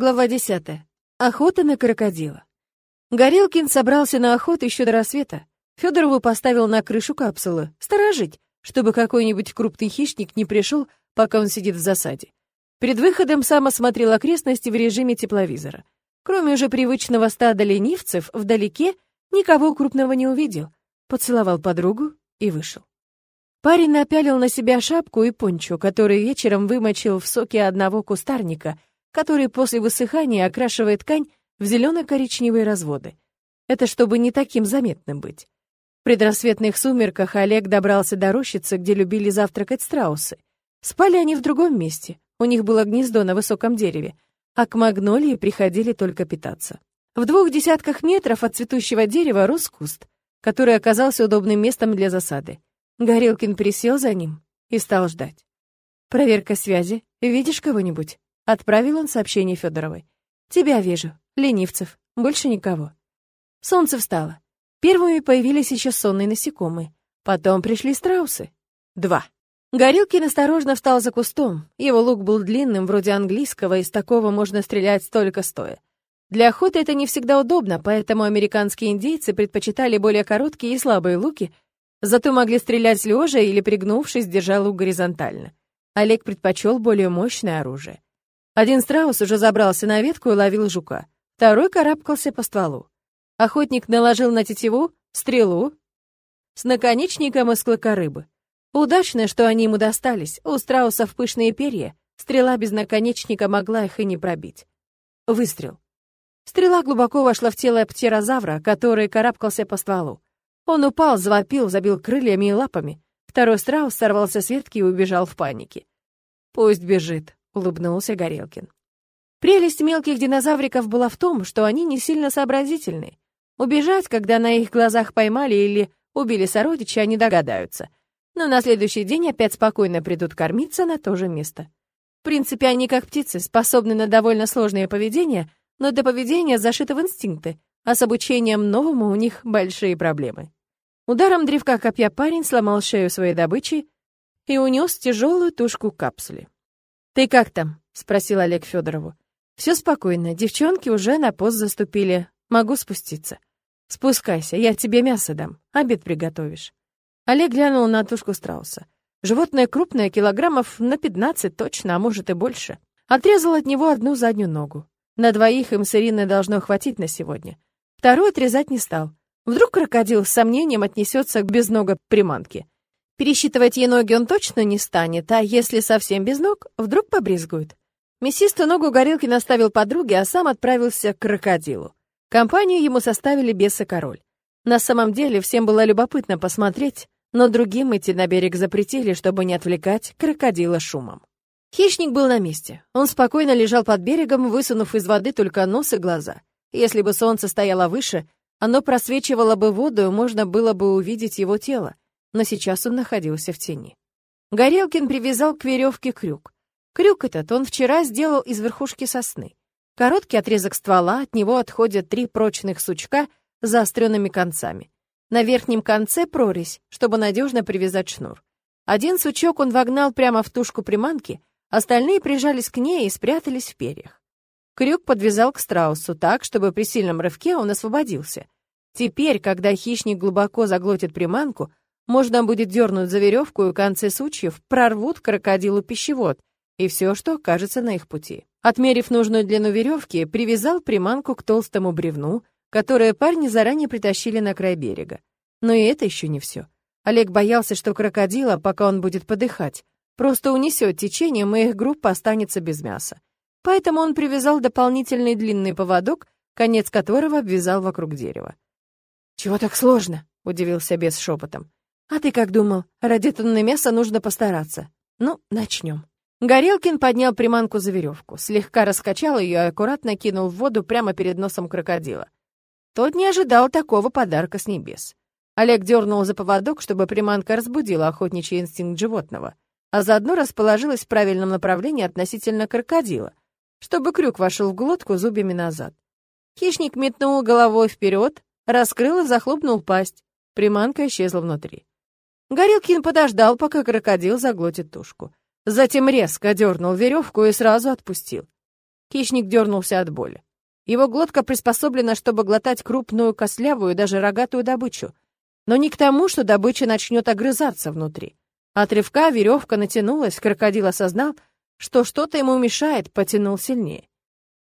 Глава 10. Охота на крокодила. Горелкин собрался на охоту еще до рассвета. Федорову поставил на крышу капсулы, сторожить, чтобы какой-нибудь крупный хищник не пришел, пока он сидит в засаде. Перед выходом сам осмотрел окрестности в режиме тепловизора. Кроме уже привычного стада ленивцев, вдалеке никого крупного не увидел. Поцеловал подругу и вышел. Парень напялил на себя шапку и пончо, который вечером вымочил в соке одного кустарника — который после высыхания окрашивает ткань в зелено-коричневые разводы. Это чтобы не таким заметным быть. В предрассветных сумерках Олег добрался до рощицы, где любили завтракать страусы. Спали они в другом месте, у них было гнездо на высоком дереве, а к магнолии приходили только питаться. В двух десятках метров от цветущего дерева рос куст, который оказался удобным местом для засады. Горелкин присел за ним и стал ждать. «Проверка связи. Видишь кого-нибудь?» Отправил он сообщение Федоровой. «Тебя вижу. Ленивцев. Больше никого». Солнце встало. Первыми появились еще сонные насекомые. Потом пришли страусы. Два. Горилкин осторожно встал за кустом. Его лук был длинным, вроде английского, из такого можно стрелять только стоя. Для охоты это не всегда удобно, поэтому американские индейцы предпочитали более короткие и слабые луки, зато могли стрелять лежа или пригнувшись, держа лук горизонтально. Олег предпочел более мощное оружие. Один страус уже забрался на ветку и ловил жука. Второй карабкался по стволу. Охотник наложил на тетиву стрелу с наконечником из клыка рыбы. Удачно, что они ему достались. У страусов пышные перья. Стрела без наконечника могла их и не пробить. Выстрел. Стрела глубоко вошла в тело птерозавра, который карабкался по стволу. Он упал, завопил, забил крыльями и лапами. Второй страус сорвался с ветки и убежал в панике. «Пусть бежит», улыбнулся Горелкин. Прелесть мелких динозавриков была в том, что они не сильно сообразительны. Убежать, когда на их глазах поймали или убили сородича, они догадаются. Но на следующий день опять спокойно придут кормиться на то же место. В принципе, они, как птицы, способны на довольно сложное поведение, но до поведения зашито в инстинкты, а с обучением новому у них большие проблемы. Ударом древка копья парень сломал шею своей добычи и унес тяжелую тушку капсули. «Ты как там?» — спросил Олег Федорову. Все спокойно, девчонки уже на пост заступили. Могу спуститься. Спускайся, я тебе мясо дам, обед приготовишь». Олег глянул на тушку страуса. Животное крупное, килограммов на 15 точно, а может и больше. Отрезал от него одну заднюю ногу. На двоих им с Ириной должно хватить на сегодня. Второй отрезать не стал. Вдруг крокодил с сомнением отнесется к безного приманке. Пересчитывать ей ноги он точно не станет, а если совсем без ног, вдруг побрезгует. Мясистую ногу горилки наставил подруге, а сам отправился к крокодилу. Компанию ему составили бес и король. На самом деле всем было любопытно посмотреть, но другим идти на берег запретили, чтобы не отвлекать крокодила шумом. Хищник был на месте. Он спокойно лежал под берегом, высунув из воды только нос и глаза. Если бы солнце стояло выше, оно просвечивало бы воду, и можно было бы увидеть его тело но сейчас он находился в тени. Горелкин привязал к веревке крюк. Крюк этот он вчера сделал из верхушки сосны. Короткий отрезок ствола, от него отходят три прочных сучка с заостренными концами. На верхнем конце прорезь, чтобы надежно привязать шнур. Один сучок он вогнал прямо в тушку приманки, остальные прижались к ней и спрятались в перьях. Крюк подвязал к страусу так, чтобы при сильном рывке он освободился. Теперь, когда хищник глубоко заглотит приманку, можно будет дернуть за веревку, и концы сучьев прорвут крокодилу пищевод и все, что окажется на их пути. Отмерив нужную длину веревки, привязал приманку к толстому бревну, которое парни заранее притащили на край берега. Но и это еще не все. Олег боялся, что крокодила, пока он будет подыхать, просто унесет течением, и их группа останется без мяса. Поэтому он привязал дополнительный длинный поводок, конец которого обвязал вокруг дерева. «Чего так сложно?» — удивился бес шепотом. «А ты как думал? Ради тонны мяса нужно постараться. Ну, начнем». Горелкин поднял приманку за веревку, слегка раскачал ее и аккуратно кинул в воду прямо перед носом крокодила. Тот не ожидал такого подарка с небес. Олег дернул за поводок, чтобы приманка разбудила охотничий инстинкт животного, а заодно расположилась в правильном направлении относительно крокодила, чтобы крюк вошел в глотку зубьями назад. Хищник метнул головой вперед, раскрыл и захлопнул пасть. Приманка исчезла внутри. Горелкин подождал, пока крокодил заглотит тушку. Затем резко дернул веревку и сразу отпустил. Хищник дернулся от боли. Его глотка приспособлена, чтобы глотать крупную, костлявую, даже рогатую добычу. Но не к тому, что добыча начнет огрызаться внутри. От рывка веревка натянулась, крокодил осознал, что что-то ему мешает, потянул сильнее.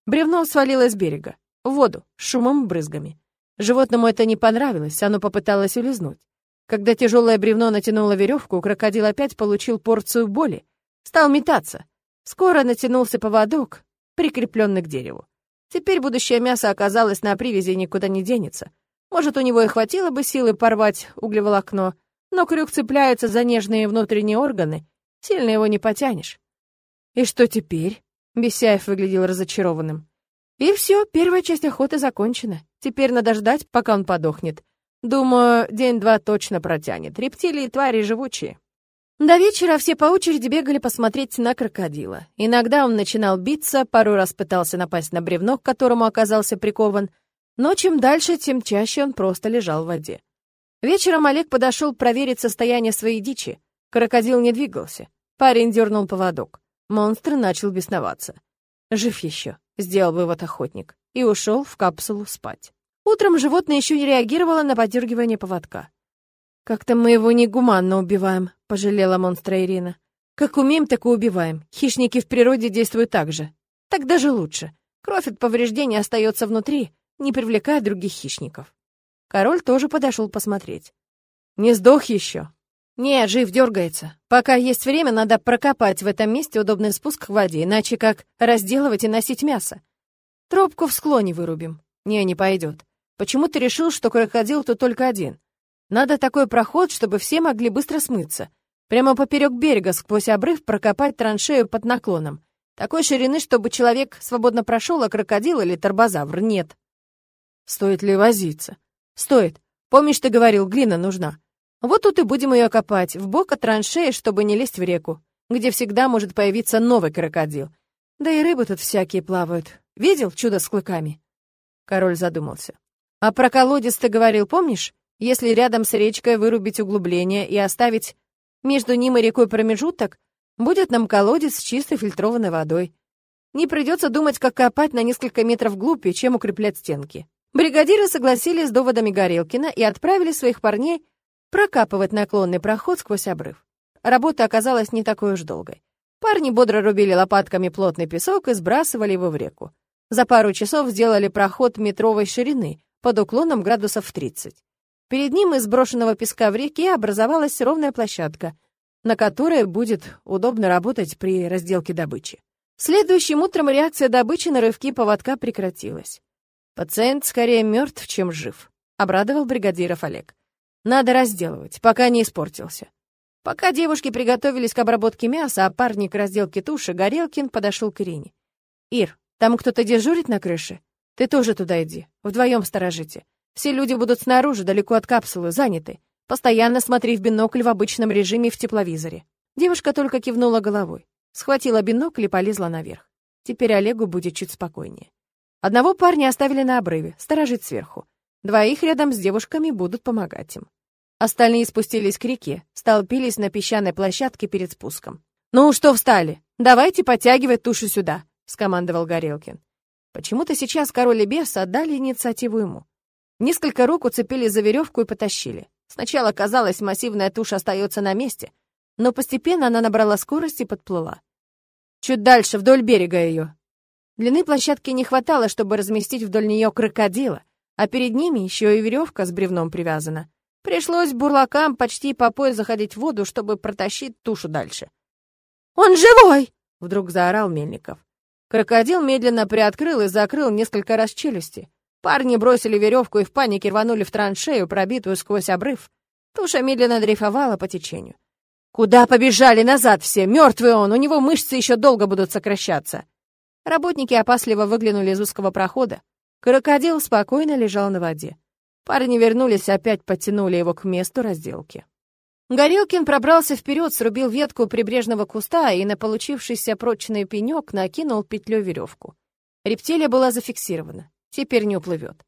Бревно свалилось с берега, в воду, шумом брызгами. Животному это не понравилось, оно попыталось улизнуть. Когда тяжелое бревно натянуло веревку, крокодил опять получил порцию боли. Стал метаться. Скоро натянулся поводок, прикрепленный к дереву. Теперь будущее мясо оказалось на привязи и никуда не денется. Может, у него и хватило бы силы порвать углеволокно, но крюк цепляется за нежные внутренние органы, сильно его не потянешь. И что теперь? Бесяев выглядел разочарованным. И все, первая часть охоты закончена. Теперь надо ждать, пока он подохнет. Думаю, день-два точно протянет. Рептилии твари живучие. До вечера все по очереди бегали посмотреть на крокодила. Иногда он начинал биться, пару раз пытался напасть на бревно, к которому оказался прикован, но чем дальше, тем чаще он просто лежал в воде. Вечером Олег подошел проверить состояние своей дичи. Крокодил не двигался. Парень дернул поводок. Монстр начал бесноваться. Жив еще сделал вывод охотник, и ушел в капсулу спать. Утром животное еще не реагировало на подергивание поводка. «Как-то мы его негуманно убиваем», — пожалела монстра Ирина. «Как умеем, так и убиваем. Хищники в природе действуют так же. Так даже лучше. Кровь от повреждений остается внутри, не привлекая других хищников». Король тоже подошел посмотреть. «Не сдох еще?» «Не, жив, дергается. Пока есть время, надо прокопать в этом месте удобный спуск к воде, иначе как разделывать и носить мясо. Тропку в склоне вырубим. Не, не пойдет. Почему ты решил, что крокодил тут только один? Надо такой проход, чтобы все могли быстро смыться. Прямо поперек берега, сквозь обрыв, прокопать траншею под наклоном. Такой ширины, чтобы человек свободно прошел, а крокодил или торбозавр нет. Стоит ли возиться? Стоит. Помнишь, ты говорил, глина нужна. Вот тут и будем ее копать, в бок от траншеи, чтобы не лезть в реку, где всегда может появиться новый крокодил. Да и рыбы тут всякие плавают. Видел чудо с клыками?» Король задумался. «А про колодец ты говорил, помнишь? Если рядом с речкой вырубить углубление и оставить между ним и рекой промежуток, будет нам колодец с чистой фильтрованной водой. Не придется думать, как копать на несколько метров вглубь и чем укреплять стенки». Бригадиры согласились с доводами Горелкина и отправили своих парней прокапывать наклонный проход сквозь обрыв. Работа оказалась не такой уж долгой. Парни бодро рубили лопатками плотный песок и сбрасывали его в реку. За пару часов сделали проход метровой ширины, под уклоном градусов в 30. Перед ним из брошенного песка в реке образовалась ровная площадка, на которой будет удобно работать при разделке добычи. Следующим утром реакция добычи на рывки поводка прекратилась. «Пациент скорее мертв, чем жив», — обрадовал бригадиров Олег. Надо разделывать, пока не испортился. Пока девушки приготовились к обработке мяса, а парни к разделке туши, Горелкин подошел к Ирине. «Ир, там кто-то дежурит на крыше? Ты тоже туда иди, вдвоем сторожите. Все люди будут снаружи, далеко от капсулы, заняты. Постоянно смотри в бинокль в обычном режиме в тепловизоре». Девушка только кивнула головой, схватила бинокль и полезла наверх. Теперь Олегу будет чуть спокойнее. Одного парня оставили на обрыве, сторожить сверху. Двоих рядом с девушками будут помогать им. Остальные спустились к реке, столпились на песчаной площадке перед спуском. «Ну, что встали? Давайте подтягивать тушу сюда», — скомандовал Горелкин. Почему-то сейчас король и бес отдали инициативу ему. Несколько рук уцепились за веревку и потащили. Сначала казалось, массивная туша остается на месте, но постепенно она набрала скорость и подплыла. Чуть дальше, вдоль берега ее. Длины площадки не хватало, чтобы разместить вдоль нее крокодила, а перед ними еще и веревка с бревном привязана. Пришлось бурлакам почти по пояс заходить в воду, чтобы протащить тушу дальше. «Он живой!» — вдруг заорал Мельников. Крокодил медленно приоткрыл и закрыл несколько раз челюсти. Парни бросили веревку и в панике рванули в траншею, пробитую сквозь обрыв. Туша медленно дрейфовала по течению. «Куда побежали назад все? Мертвый он, у него мышцы еще долго будут сокращаться!» Работники опасливо выглянули из узкого прохода. Крокодил спокойно лежал на воде. Парни вернулись, опять подтянули его к месту разделки. Горелкин пробрался вперед, срубил ветку прибрежного куста и на получившийся прочный пенек накинул петлю веревку. Рептилия была зафиксирована. Теперь не уплывет.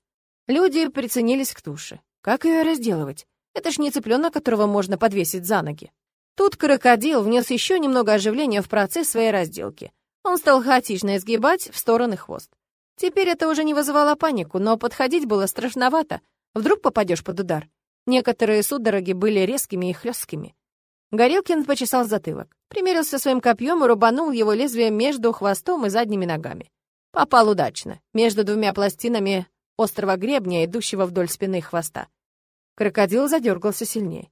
Люди приценились к туше. Как ее разделывать? Это ж не цыпленок, которого можно подвесить за ноги. Тут крокодил внес еще немного оживления в процесс своей разделки. Он стал хаотично изгибать в стороны хвост. Теперь это уже не вызывало панику, но подходить было страшновато. Вдруг попадешь под удар. Некоторые судороги были резкими и хлесткими. Горелкин почесал затылок, примерился своим копьем и рубанул его лезвием между хвостом и задними ногами. Попал удачно, между двумя пластинами острого гребня, идущего вдоль спины хвоста. Крокодил задергался сильнее.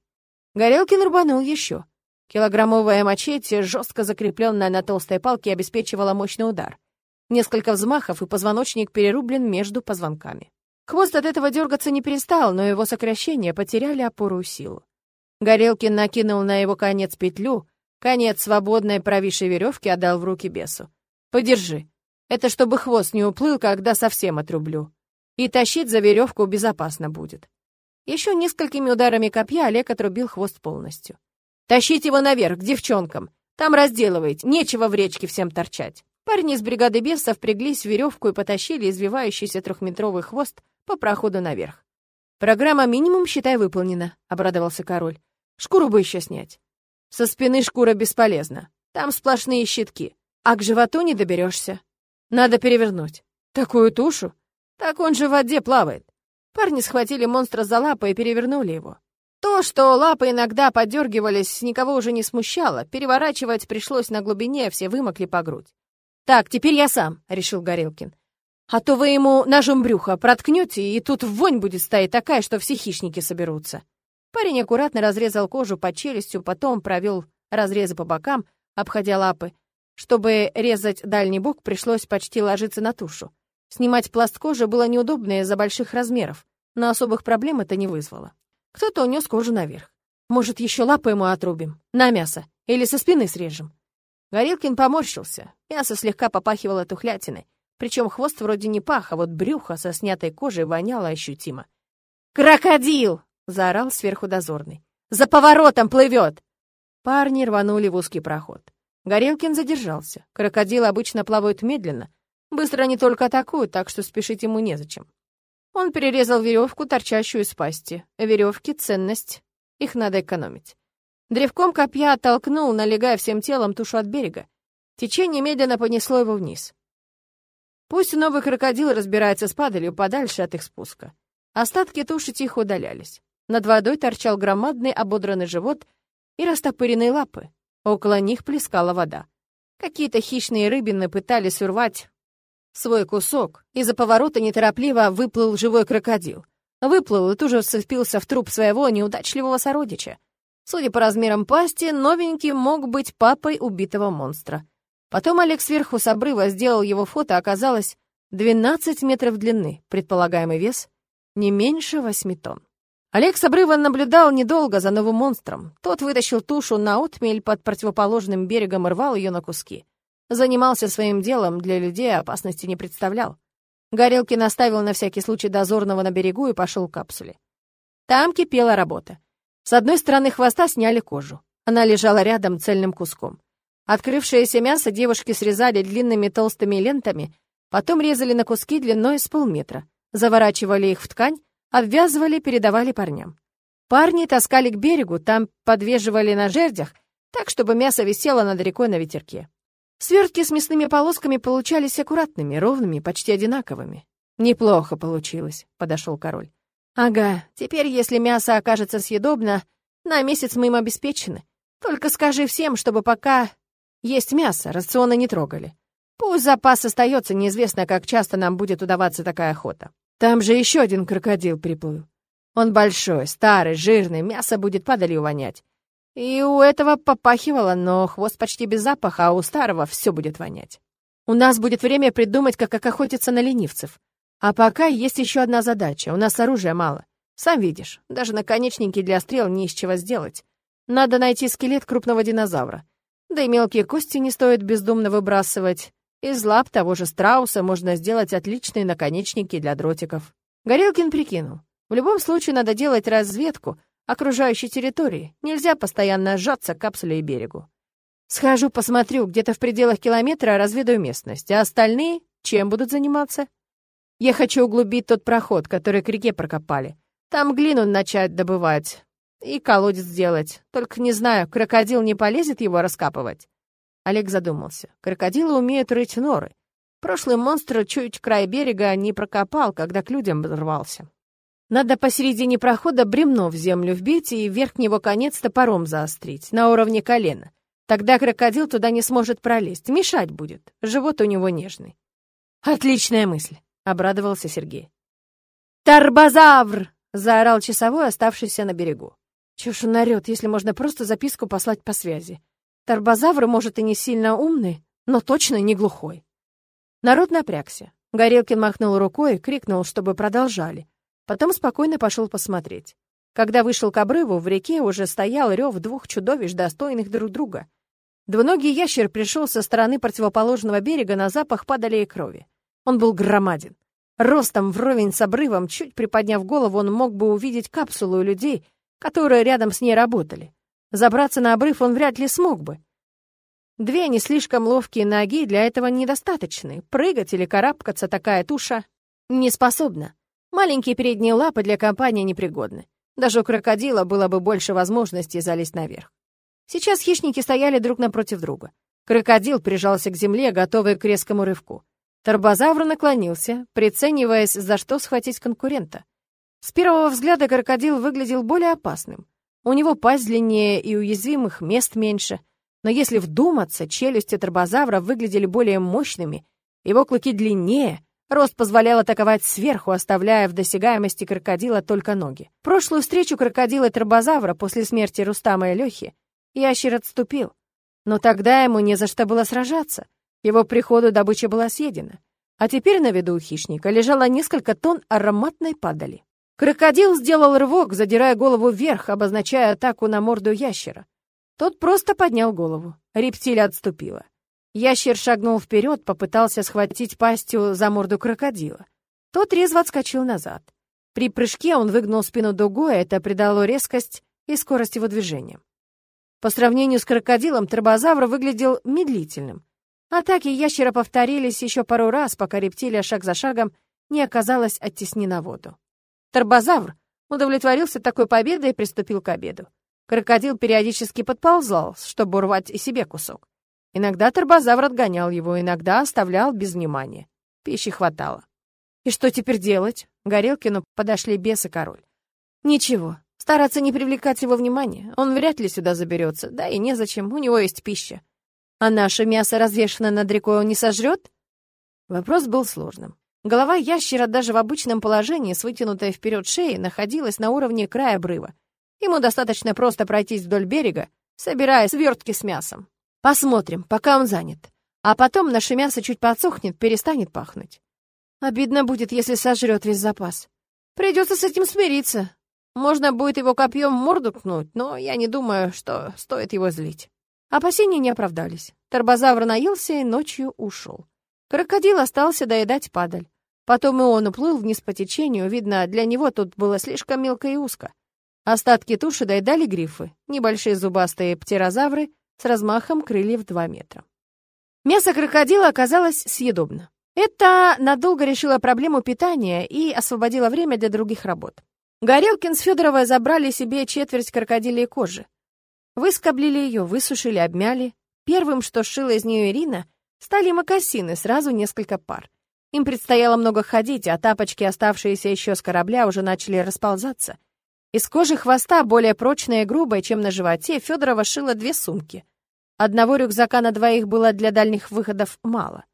Горелкин рубанул еще. Килограммовая мачете, жестко закрепленная на толстой палке, обеспечивала мощный удар. Несколько взмахов, и позвоночник перерублен между позвонками. Хвост от этого дергаться не перестал, но его сокращения потеряли опору и силу. Горелкин накинул на его конец петлю, конец свободной провисшей веревки отдал в руки бесу. «Подержи. Это чтобы хвост не уплыл, когда совсем отрублю. И тащить за веревку безопасно будет». Еще несколькими ударами копья Олег отрубил хвост полностью. Тащите его наверх, к девчонкам. Там разделывайте, нечего в речке всем торчать. Парни из бригады бесов впряглись в веревку и потащили извивающийся трехметровый хвост по проходу наверх. «Программа минимум, считай, выполнена», — обрадовался король. «Шкуру бы еще снять». «Со спины шкура бесполезна. Там сплошные щитки. А к животу не доберешься. Надо перевернуть. Такую тушу? Так он же в воде плавает». Парни схватили монстра за лапы и перевернули его. То, что лапы иногда подергивались, никого уже не смущало. Переворачивать пришлось на глубине, все вымокли по грудь. «Так, теперь я сам», — решил Горелкин. «А то вы ему ножом брюха проткнете, и тут вонь будет стоять такая, что все хищники соберутся». Парень аккуратно разрезал кожу под челюстью, потом провел разрезы по бокам, обходя лапы. Чтобы резать дальний бок, пришлось почти ложиться на тушу. Снимать пласт кожи было неудобно из-за больших размеров, но особых проблем это не вызвало. Кто-то унес кожу наверх. Может, еще лапы ему отрубим? На мясо. Или со спины срежем? Горелкин поморщился. Мясо слегка попахивало тухлятиной. Причем хвост вроде не пах, а вот брюхо со снятой кожей воняло ощутимо. «Крокодил!» — заорал сверху дозорный. «За поворотом плывет!» Парни рванули в узкий проход. Горелкин задержался. Крокодилы обычно плавают медленно. Быстро они только атакуют, так что спешить ему незачем. Он перерезал веревку, торчащую из пасти. Веревки — ценность. Их надо экономить. Древком копья оттолкнул, налегая всем телом тушу от берега. Течение медленно понесло его вниз. Пусть новый крокодил разбирается с падалью подальше от их спуска. Остатки туши тихо удалялись. Над водой торчал громадный ободранный живот и растопыренные лапы. Около них плескала вода. Какие-то хищные рыбины пытались урвать свой кусок. Из-за поворота неторопливо выплыл живой крокодил. Выплыл и тут же вцепился в труп своего неудачливого сородича. Судя по размерам пасти, новенький мог быть папой убитого монстра. Потом Олег сверху с обрыва сделал его фото, оказалось 12 метров длины, предполагаемый вес не меньше 8 тонн. Олег с обрыва наблюдал недолго за новым монстром. Тот вытащил тушу на отмель под противоположным берегом и рвал ее на куски. Занимался своим делом, для людей опасности не представлял. Горелки наставил на всякий случай дозорного на берегу и пошел к капсуле. Там кипела работа. С одной стороны хвоста сняли кожу. Она лежала рядом цельным куском. Открывшееся мясо девушки срезали длинными толстыми лентами, потом резали на куски длиной с полметра, заворачивали их в ткань, обвязывали, передавали парням. Парни таскали к берегу, там подвешивали на жердях, так, чтобы мясо висело над рекой на ветерке. Свертки с мясными полосками получались аккуратными, ровными, почти одинаковыми. «Неплохо получилось», — подошел король. «Ага, теперь, если мясо окажется съедобно, на месяц мы им обеспечены. Только скажи всем, чтобы пока есть мясо, рационы не трогали. Пусть запас остается, неизвестно, как часто нам будет удаваться такая охота. Там же еще один крокодил приплыл. Он большой, старый, жирный, мясо будет падалью вонять. И у этого попахивало, но хвост почти без запаха, а у старого все будет вонять. У нас будет время придумать, как, как охотиться на ленивцев. А пока есть еще одна задача. У нас оружия мало. Сам видишь, даже наконечники для стрел не из чего сделать. Надо найти скелет крупного динозавра. Да и мелкие кости не стоит бездумно выбрасывать. Из лап того же страуса можно сделать отличные наконечники для дротиков. Горелкин прикинул. В любом случае надо делать разведку — окружающей территории. Нельзя постоянно сжаться к капсуле и берегу. Схожу, посмотрю, где-то в пределах километра разведаю местность, а остальные чем будут заниматься? Я хочу углубить тот проход, который к реке прокопали. Там глину начать добывать и колодец сделать. Только не знаю, крокодил не полезет его раскапывать. Олег задумался. Крокодилы умеют рыть норы. Прошлый монстр чуть край берега не прокопал, когда к людям рвался. Надо посередине прохода бремно в землю вбить и верхнего конец топором заострить, на уровне колена. Тогда крокодил туда не сможет пролезть, мешать будет. Живот у него нежный. «Отличная мысль», — обрадовался Сергей. «Тарбозавр!» — заорал часовой, оставшийся на берегу. Чушь он орёт, если можно просто записку послать по связи. Тарбозавр, может, и не сильно умный, но точно не глухой. Народ напрягся. Горелкин махнул рукой и крикнул, чтобы продолжали. Потом спокойно пошел посмотреть. Когда вышел к обрыву, в реке уже стоял рев двух чудовищ, достойных друг друга. Двуногий ящер пришел со стороны противоположного берега, на запах падали и крови. Он был громаден. Ростом вровень с обрывом, чуть приподняв голову, он мог бы увидеть капсулу людей, которые рядом с ней работали. Забраться на обрыв он вряд ли смог бы. Две не слишком ловкие ноги для этого недостаточны. Прыгать или карабкаться такая туша не способна. Маленькие передние лапы для компании непригодны. Даже у крокодила было бы больше возможностей залезть наверх. Сейчас хищники стояли друг напротив друга. Крокодил прижался к земле, готовый к резкому рывку. Торбозавр наклонился, прицениваясь, за что схватить конкурента. С первого взгляда крокодил выглядел более опасным. У него пасть длиннее и уязвимых мест меньше. Но если вдуматься, челюсти торбозавра выглядели более мощными, его клыки длиннее, Рост позволял атаковать сверху, оставляя в досягаемости крокодила только ноги. Прошлую встречу крокодила и тробозавра после смерти Рустама и Лёхи ящер отступил. Но тогда ему не за что было сражаться. Его приходу добыча была съедена. А теперь на виду у хищника лежало несколько тонн ароматной падали. Крокодил сделал рывок, задирая голову вверх, обозначая атаку на морду ящера. Тот просто поднял голову. Рептилия отступила. Ящер шагнул вперед, попытался схватить пастью за морду крокодила. Тот резво отскочил назад. При прыжке он выгнул спину дугой, это придало резкость и скорость его движения. По сравнению с крокодилом, тробозавр выглядел медлительным. Атаки ящера повторились еще пару раз, пока рептилия шаг за шагом не оказалась оттеснена в воду. Торбозавр удовлетворился такой победой и приступил к обеду. Крокодил периодически подползал, чтобы урвать и себе кусок. Иногда торбозавр отгонял его, иногда оставлял без внимания. Пищи хватало. И что теперь делать? Горелкину подошли бес и король. Ничего, стараться не привлекать его внимания. Он вряд ли сюда заберется, да и незачем, у него есть пища. А наше мясо развешено над рекой он не сожрет? Вопрос был сложным. Голова ящера даже в обычном положении, с вытянутой вперед шеей, находилась на уровне края обрыва. Ему достаточно просто пройтись вдоль берега, собирая свертки с мясом. Посмотрим, пока он занят. А потом наше мясо чуть подсохнет, перестанет пахнуть. Обидно будет, если сожрет весь запас. Придется с этим смириться. Можно будет его копьем морду ткнуть, но я не думаю, что стоит его злить. Опасения не оправдались. Торбозавр наелся и ночью ушел. Крокодил остался доедать падаль. Потом и он уплыл вниз по течению, видно, для него тут было слишком мелко и узко. Остатки туши доедали грифы, небольшие зубастые птерозавры с размахом крыльев 2 метра. Мясо крокодила оказалось съедобно. Это надолго решило проблему питания и освободило время для других работ. Горелкин с Федоровой забрали себе четверть крокодилей кожи. Выскоблили ее, высушили, обмяли. Первым, что сшила из нее Ирина, стали мокасины, сразу несколько пар. Им предстояло много ходить, а тапочки, оставшиеся еще с корабля, уже начали расползаться. Из кожи хвоста, более прочной и грубой, чем на животе, Федорова шила две сумки. Одного рюкзака на двоих было для дальних выходов мало.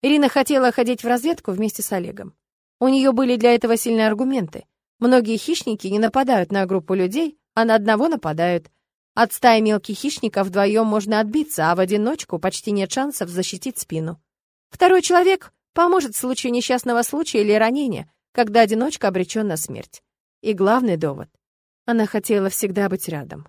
Ирина хотела ходить в разведку вместе с Олегом. У нее были для этого сильные аргументы. Многие хищники не нападают на группу людей, а на одного нападают. От стаи мелких хищников вдвоем можно отбиться, а в одиночку почти нет шансов защитить спину. Второй человек поможет в случае несчастного случая или ранения, когда одиночка обречен на смерть. И главный довод. Она хотела всегда быть рядом.